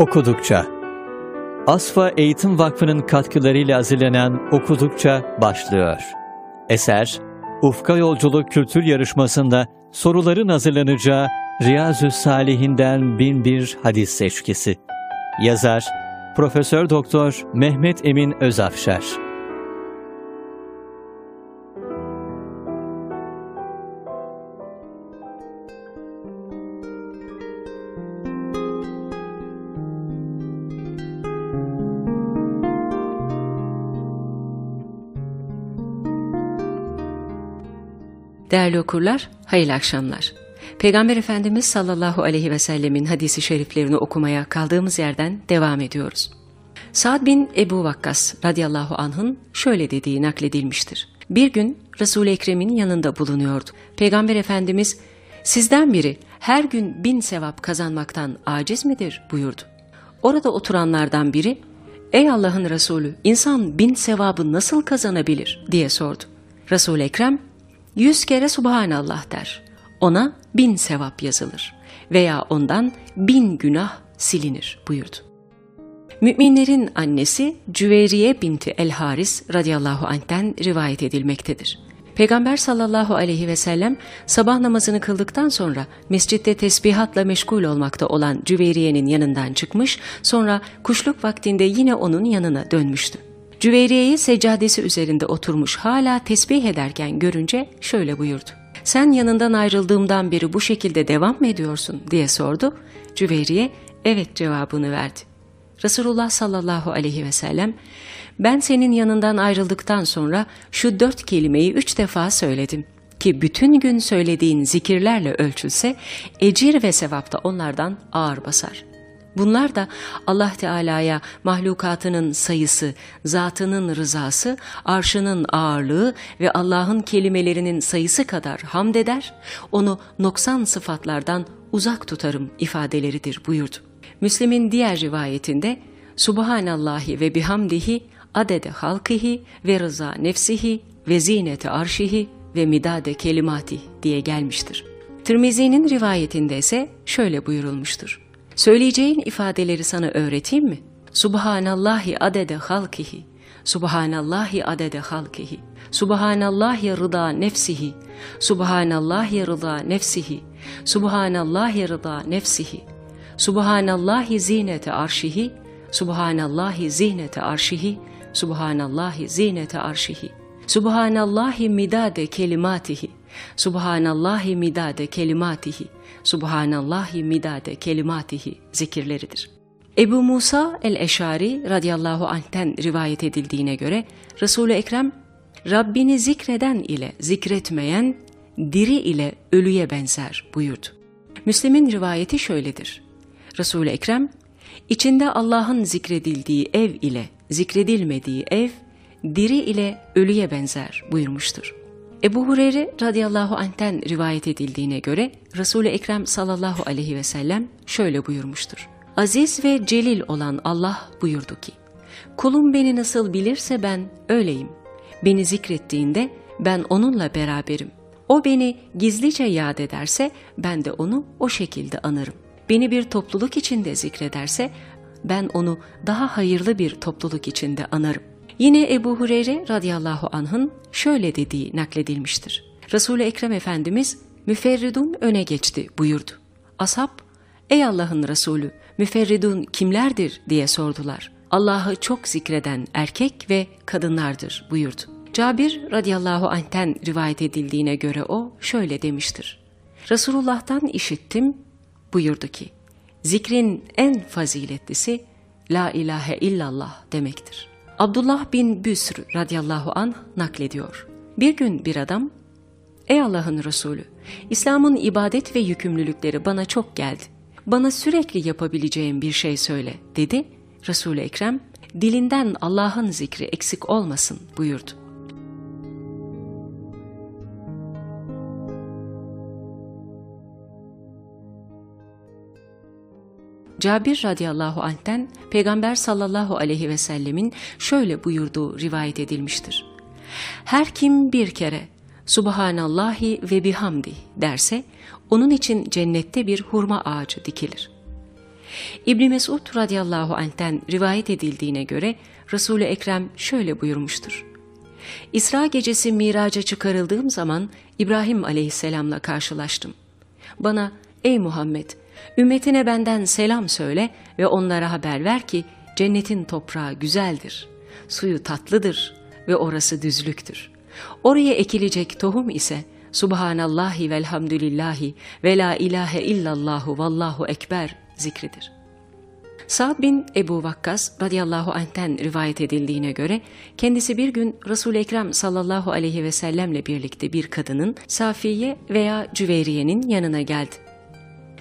Okudukça Asfa Eğitim Vakfı'nın katkılarıyla hazırlanan Okudukça başlıyor. Eser, Ufka Yolculuk Kültür Yarışması'nda soruların hazırlanacağı Riyazü Salihinden bin bir hadis seçkisi. Yazar, Profesör Doktor Mehmet Emin Özafşar. Değerli okurlar, hayırlı akşamlar. Peygamber Efendimiz sallallahu aleyhi ve sellemin hadisi şeriflerini okumaya kaldığımız yerden devam ediyoruz. Sa'd bin Ebu Vakkas radıyallahu anh'ın şöyle dediği nakledilmiştir. Bir gün Resul-i Ekrem'in yanında bulunuyordu. Peygamber Efendimiz sizden biri her gün bin sevap kazanmaktan aciz midir buyurdu. Orada oturanlardan biri ey Allah'ın Resulü insan bin sevabı nasıl kazanabilir diye sordu. Resul-i Ekrem yüz kere Subhanallah der. Ona bin sevap yazılır veya ondan bin günah silinir buyurdu. Müminlerin annesi Cüveriye binti El Haris radıyallahu anh'ten rivayet edilmektedir. Peygamber sallallahu aleyhi ve sellem sabah namazını kıldıktan sonra mescitte tesbihatla meşgul olmakta olan Cüveriye'nin yanından çıkmış, sonra kuşluk vaktinde yine onun yanına dönmüştü. Cüveyriye'yi seccadesi üzerinde oturmuş hala tesbih ederken görünce şöyle buyurdu. Sen yanından ayrıldığımdan beri bu şekilde devam mı ediyorsun diye sordu. Cüveyriye evet cevabını verdi. Resulullah sallallahu aleyhi ve sellem ben senin yanından ayrıldıktan sonra şu dört kelimeyi üç defa söyledim ki bütün gün söylediğin zikirlerle ölçülse ecir ve sevap da onlardan ağır basar. Bunlar da Allah Teala'ya mahlukatının sayısı, zatının rızası, arşının ağırlığı ve Allah'ın kelimelerinin sayısı kadar hamd eder, onu noksan sıfatlardan uzak tutarım ifadeleridir buyurdu. Müslim'in diğer rivayetinde Subhanallahi ve bihamdihi adede halkihi ve rıza nefsihi ve zinete arşihi ve midade kelimati diye gelmiştir. Tirmizi'nin rivayetinde ise şöyle buyurulmuştur. Söyleyeceğin ifadeleri sana öğreteyim mi? Subhanallahi adede halkihi, Subhanallahi adede halkihi, Subhanallahi rıda nefsihi, Subhanallahi rıda nefsihi, Subhanallahi rıda nefsihi, Subhanallahi zinete arşihi, Subhanallahi zinete arşihi, Subhanallahi zinete arşihi, Subhanallahi midade kelimatihi, Subhanallahi midade kelimatihi, Subhanallahi midade kelimatihi zikirleridir. Ebu Musa el-Eşari radıyallahu anh'ten rivayet edildiğine göre Resul-i Ekrem Rabbini zikreden ile zikretmeyen diri ile ölüye benzer buyurdu. Müslim'in rivayeti şöyledir. Resul-i Ekrem içinde Allah'ın zikredildiği ev ile zikredilmediği ev diri ile ölüye benzer buyurmuştur. Ebu Hureyre radıyallahu anh'ten rivayet edildiğine göre Resul-i Ekrem sallallahu aleyhi ve sellem şöyle buyurmuştur. Aziz ve celil olan Allah buyurdu ki, Kulum beni nasıl bilirse ben öyleyim. Beni zikrettiğinde ben onunla beraberim. O beni gizlice yad ederse ben de onu o şekilde anarım. Beni bir topluluk içinde zikrederse ben onu daha hayırlı bir topluluk içinde anarım. Yine Ebu Hureyre radıyallahu anh'ın şöyle dediği nakledilmiştir. Resul-i Ekrem Efendimiz müferridun öne geçti buyurdu. Ashab, ey Allah'ın Resulü müferridun kimlerdir diye sordular. Allah'ı çok zikreden erkek ve kadınlardır buyurdu. Cabir radıyallahu anh'ten rivayet edildiğine göre o şöyle demiştir. Resulullah'tan işittim buyurdu ki, zikrin en faziletlisi La ilahe illallah demektir. Abdullah bin Büsr radıyallahu anh naklediyor. Bir gün bir adam, Ey Allah'ın Resulü, İslam'ın ibadet ve yükümlülükleri bana çok geldi. Bana sürekli yapabileceğim bir şey söyle dedi. Resul-i Ekrem, dilinden Allah'ın zikri eksik olmasın buyurdu. Cabir radıyallahu anh'ten Peygamber sallallahu aleyhi ve sellemin şöyle buyurduğu rivayet edilmiştir. Her kim bir kere Subhanallahi ve bihamdi derse onun için cennette bir hurma ağacı dikilir. İbni Mesud radıyallahu anh'ten rivayet edildiğine göre Resul-i Ekrem şöyle buyurmuştur. İsra gecesi miraca çıkarıldığım zaman İbrahim aleyhisselamla karşılaştım. Bana ey Muhammed ümmetine benden selam söyle ve onlara haber ver ki cennetin toprağı güzeldir, suyu tatlıdır ve orası düzlüktür. Oraya ekilecek tohum ise Subhanallahi velhamdülillahi ve la ilahe illallahu vallahu ekber zikridir. Sa'd bin Ebu Vakkas radıyallahu anh'ten rivayet edildiğine göre kendisi bir gün Resul-i Ekrem sallallahu aleyhi ve sellemle birlikte bir kadının Safiye veya Cüveyriye'nin yanına geldi.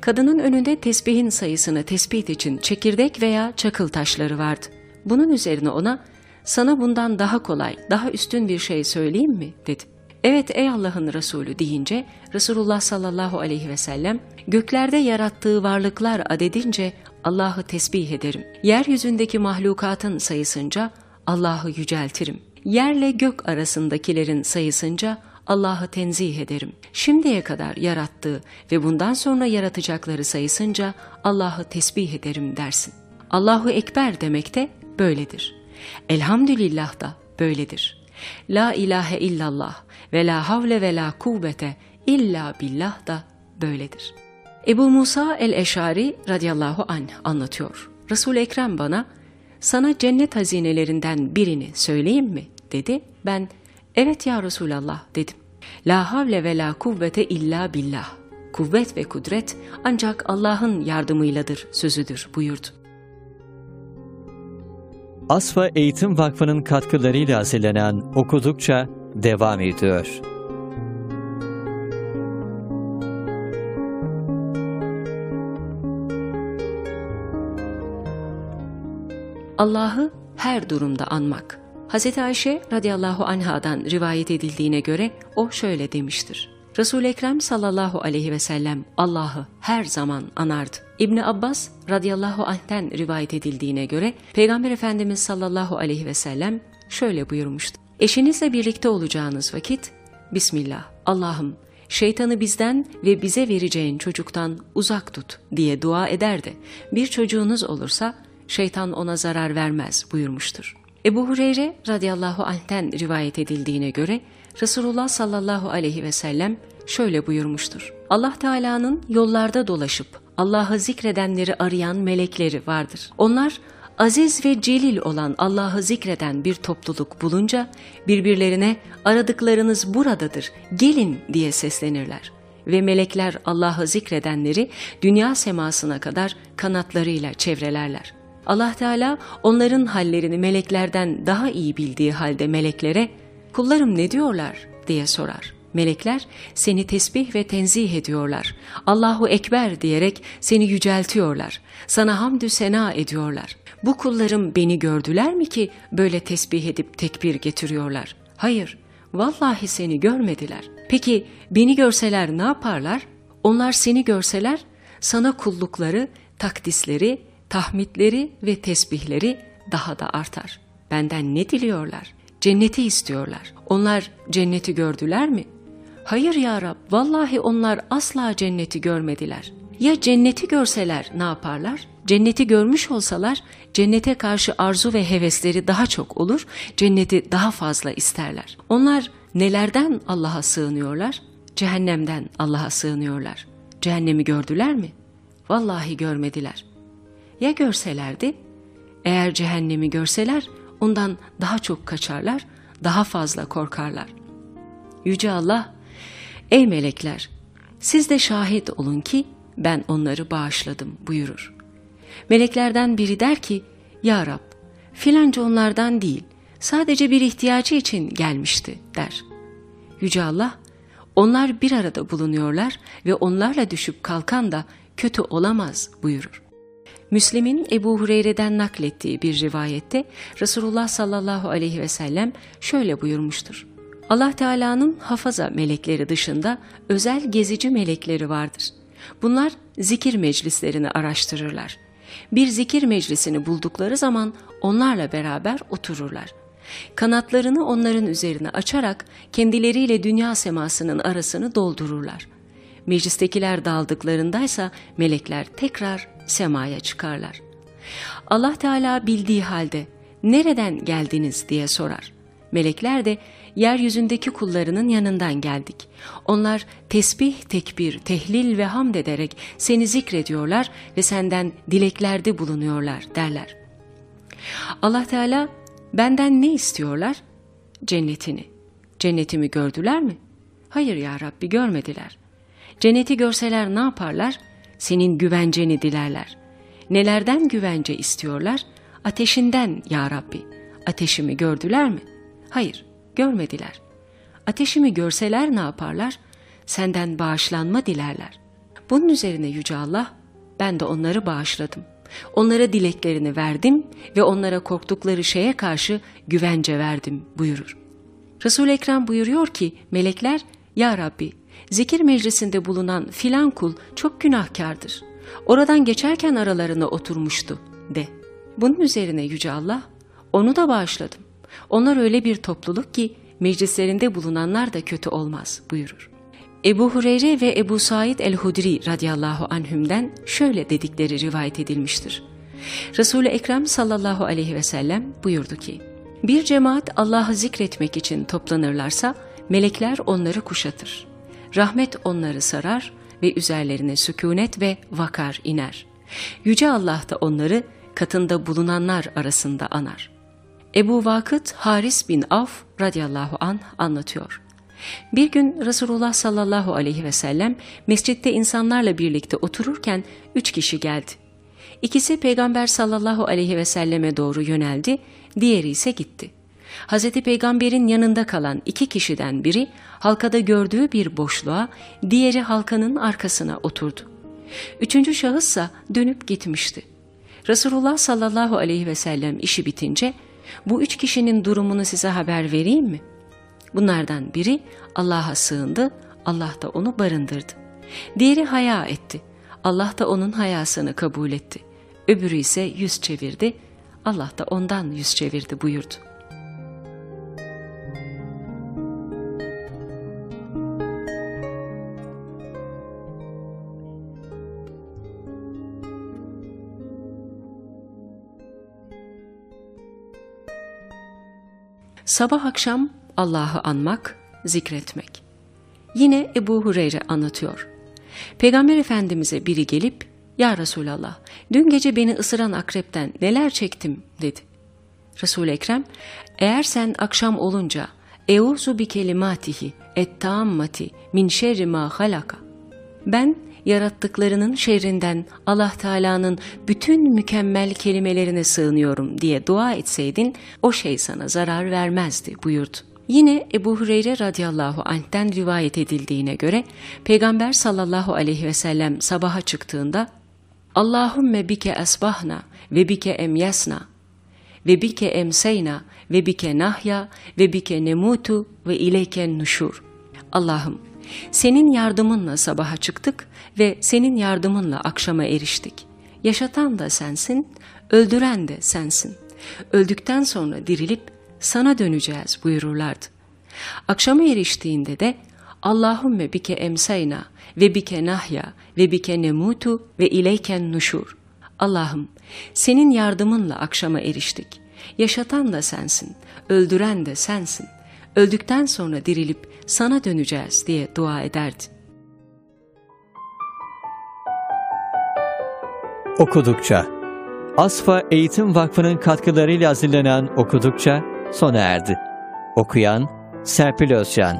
Kadının önünde tesbihin sayısını tespit için çekirdek veya çakıl taşları vardı. Bunun üzerine ona sana bundan daha kolay, daha üstün bir şey söyleyeyim mi dedi. Evet ey Allah'ın Resulü deyince Resulullah sallallahu aleyhi ve sellem göklerde yarattığı varlıklar adedince Allah'ı tesbih ederim. Yeryüzündeki mahlukatın sayısınca Allah'ı yüceltirim. Yerle gök arasındakilerin sayısınca Allah'ı tenzih ederim. Şimdiye kadar yarattığı ve bundan sonra yaratacakları sayısınca Allah'ı tesbih ederim dersin. Allahu Ekber demek de böyledir. Elhamdülillah da böyledir. La ilahe illallah ve la havle ve la kuvvete illa billah da böyledir. Ebu Musa el-Eşari radıyallahu anh anlatıyor. Resul-i Ekrem bana sana cennet hazinelerinden birini söyleyeyim mi dedi. Ben evet ya Resulallah dedim. La havle ve la kuvvete illa billah. Kuvvet ve kudret ancak Allah'ın yardımıyladır sözüdür buyurdu. Asfa Eğitim Vakfı'nın katkılarıyla hazırlanan Okudukça devam ediyor. Allah'ı her durumda anmak. Hz. Ayşe radıyallahu anhadan rivayet edildiğine göre o şöyle demiştir. Resul-i Ekrem sallallahu aleyhi ve sellem Allah'ı her zaman anardı. İbni Abbas radıyallahu anh'ten rivayet edildiğine göre Peygamber Efendimiz sallallahu aleyhi ve sellem şöyle buyurmuştu. Eşinizle birlikte olacağınız vakit Bismillah Allah'ım şeytanı bizden ve bize vereceğin çocuktan uzak tut diye dua eder de bir çocuğunuz olursa şeytan ona zarar vermez buyurmuştur. Ebu Hureyre radıyallahu anh'ten rivayet edildiğine göre Resulullah sallallahu aleyhi ve sellem şöyle buyurmuştur. Allah Teala'nın yollarda dolaşıp Allah'ı zikredenleri arayan melekleri vardır. Onlar aziz ve celil olan Allah'ı zikreden bir topluluk bulunca birbirlerine aradıklarınız buradadır, gelin diye seslenirler. Ve melekler Allah'ı zikredenleri dünya semasına kadar kanatlarıyla çevrelerler. Allah Teala onların hallerini meleklerden daha iyi bildiği halde meleklere kullarım ne diyorlar diye sorar. Melekler seni tesbih ve tenzih ediyorlar. Allahu Ekber diyerek seni yüceltiyorlar. Sana hamdü sena ediyorlar. Bu kullarım beni gördüler mi ki böyle tesbih edip tekbir getiriyorlar? Hayır, vallahi seni görmediler. Peki beni görseler ne yaparlar? Onlar seni görseler sana kullukları, takdisleri, tahmitleri ve tesbihleri daha da artar. Benden ne diliyorlar? Cenneti istiyorlar. Onlar cenneti gördüler mi? Hayır ya Rab, vallahi onlar asla cenneti görmediler. Ya cenneti görseler ne yaparlar? Cenneti görmüş olsalar cennete karşı arzu ve hevesleri daha çok olur, cenneti daha fazla isterler. Onlar nelerden Allah'a sığınıyorlar? Cehennemden Allah'a sığınıyorlar. Cehennemi gördüler mi? Vallahi görmediler. Ya görselerdi? Eğer cehennemi görseler ondan daha çok kaçarlar, daha fazla korkarlar. Yüce Allah, ey melekler, siz de şahit olun ki ben onları bağışladım buyurur. Meleklerden biri der ki, Ya Rab, filanca onlardan değil, sadece bir ihtiyacı için gelmişti der. Yüce Allah, onlar bir arada bulunuyorlar ve onlarla düşüp kalkan da kötü olamaz buyurur. Müslim'in Ebu Hureyre'den naklettiği bir rivayette Resulullah sallallahu aleyhi ve sellem şöyle buyurmuştur. Allah Teala'nın hafaza melekleri dışında özel gezici melekleri vardır. Bunlar zikir meclislerini araştırırlar. Bir zikir meclisini buldukları zaman onlarla beraber otururlar. Kanatlarını onların üzerine açarak kendileriyle dünya semasının arasını doldururlar. Meclistekiler dağıldıklarındaysa melekler tekrar semaya çıkarlar. Allah Teala bildiği halde nereden geldiniz diye sorar. Melekler de yeryüzündeki kullarının yanından geldik. Onlar tesbih, tekbir, tehlil ve hamd ederek seni zikrediyorlar ve senden dileklerde bulunuyorlar derler. Allah Teala benden ne istiyorlar? Cennetini. Cennetimi gördüler mi? Hayır ya Rabbi görmediler. Cenneti görseler ne yaparlar? Senin güvenceni dilerler. Nelerden güvence istiyorlar? Ateşinden ya Rabbi. Ateşimi gördüler mi? Hayır, görmediler. Ateşimi görseler ne yaparlar? Senden bağışlanma dilerler. Bunun üzerine Yüce Allah, ben de onları bağışladım. Onlara dileklerini verdim ve onlara korktukları şeye karşı güvence verdim buyurur. Resul-i Ekrem buyuruyor ki melekler ya Rabbi zikir meclisinde bulunan filan kul çok günahkardır. Oradan geçerken aralarına oturmuştu de. Bunun üzerine Yüce Allah onu da bağışladım. Onlar öyle bir topluluk ki meclislerinde bulunanlar da kötü olmaz buyurur. Ebu Hureyre ve Ebu Said el-Hudri radıyallahu anhümden şöyle dedikleri rivayet edilmiştir. Resul-i Ekrem sallallahu aleyhi ve sellem buyurdu ki, bir cemaat Allah'ı zikretmek için toplanırlarsa melekler onları kuşatır. Rahmet onları sarar ve üzerlerine sükunet ve vakar iner. Yüce Allah da onları katında bulunanlar arasında anar. Ebu Vakıt Haris bin Avf radıyallahu an anlatıyor. Bir gün Resulullah sallallahu aleyhi ve sellem mescitte insanlarla birlikte otururken üç kişi geldi. İkisi Peygamber sallallahu aleyhi ve selleme doğru yöneldi, diğeri ise gitti. Hazreti Peygamber'in yanında kalan iki kişiden biri halkada gördüğü bir boşluğa, diğeri halkanın arkasına oturdu. Üçüncü şahıssa dönüp gitmişti. Resulullah sallallahu aleyhi ve sellem işi bitince bu üç kişinin durumunu size haber vereyim mi? Bunlardan biri Allah'a sığındı, Allah da onu barındırdı. Diğeri haya etti. Allah da onun hayasını kabul etti. Öbürü ise yüz çevirdi. Allah da ondan yüz çevirdi buyurdu. Sabah akşam Allah'ı anmak, zikretmek. Yine Ebu Hureyre anlatıyor. Peygamber Efendimiz'e biri gelip, Ya Resulallah, dün gece beni ısıran akrepten neler çektim dedi. Resul-i Ekrem, eğer sen akşam olunca, Euzu bi kelimatihi et tammati min şerri ma halaka. Ben yarattıklarının şerrinden Allah Teala'nın bütün mükemmel kelimelerine sığınıyorum diye dua etseydin o şey sana zarar vermezdi buyurdu. Yine Ebu Hureyre radıyallahu anh'ten rivayet edildiğine göre Peygamber sallallahu aleyhi ve sellem sabaha çıktığında Allahümme bike esbahna ve bike emyasna ve bike emseyna ve bike nahya ve bike nemutu ve ileyken nuşur. Allah'ım senin yardımınla sabaha çıktık ve senin yardımınla akşama eriştik. Yaşatan da sensin, öldüren de sensin. Öldükten sonra dirilip sana döneceğiz buyururlardı. Akşama eriştiğinde de Allahümme bike emseyna ve bike nahya ve bike nemutu ve ileyken nuşur. Allah'ım senin yardımınla akşama eriştik. Yaşatan da sensin, öldüren de sensin. Öldükten sonra dirilip sana döneceğiz diye dua ederdi. Okudukça Asfa Eğitim Vakfı'nın katkılarıyla hazırlanan Okudukça sona erdi. Okuyan Serpil Özcan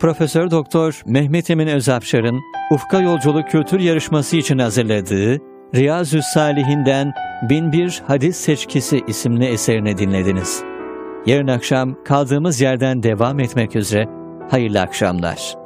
Profesör Doktor Mehmet Emin Özapşar'ın Ufka Yolculuk Kültür Yarışması için hazırladığı Riyazü Salihinden 1001 Hadis Seçkisi isimli eserini dinlediniz. Yarın akşam kaldığımız yerden devam etmek üzere hayırlı akşamlar.